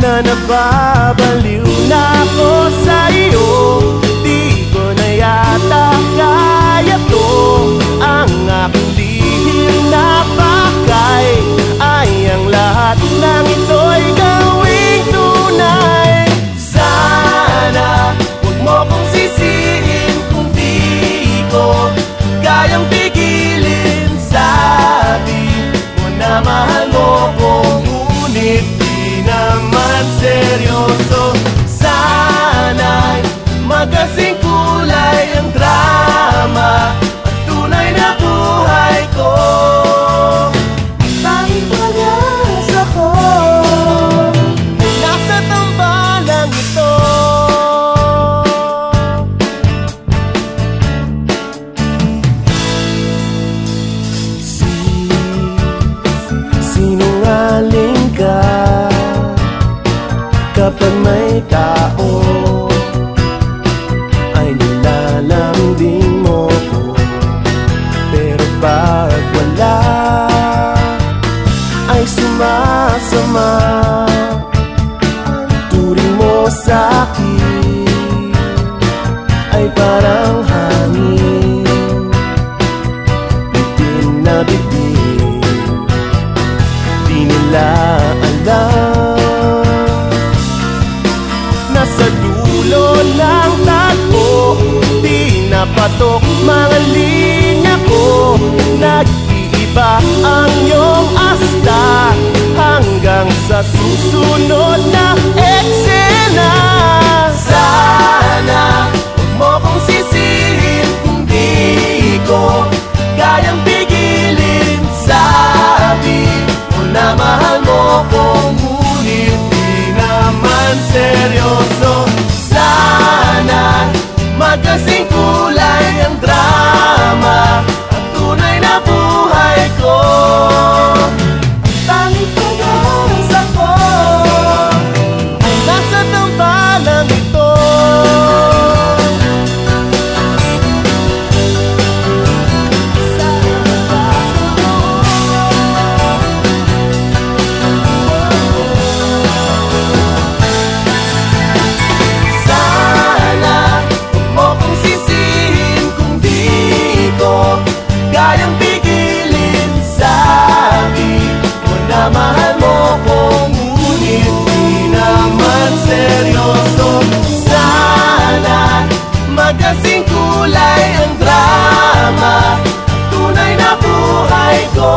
na nababaliw na ako sa iyo harapan may tao. Ay nilalambing mo ko. Pero pag wala Ay sumasama. Turing mo sa'kin Ay parang hangin. Bitin na bitin patok mga linya ko Nag-iiba. kulay ang drama. Tunay na buhay ko.